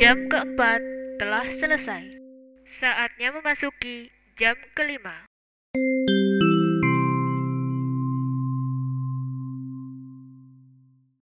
Jam keempat telah selesai. Saatnya memasuki jam kelima.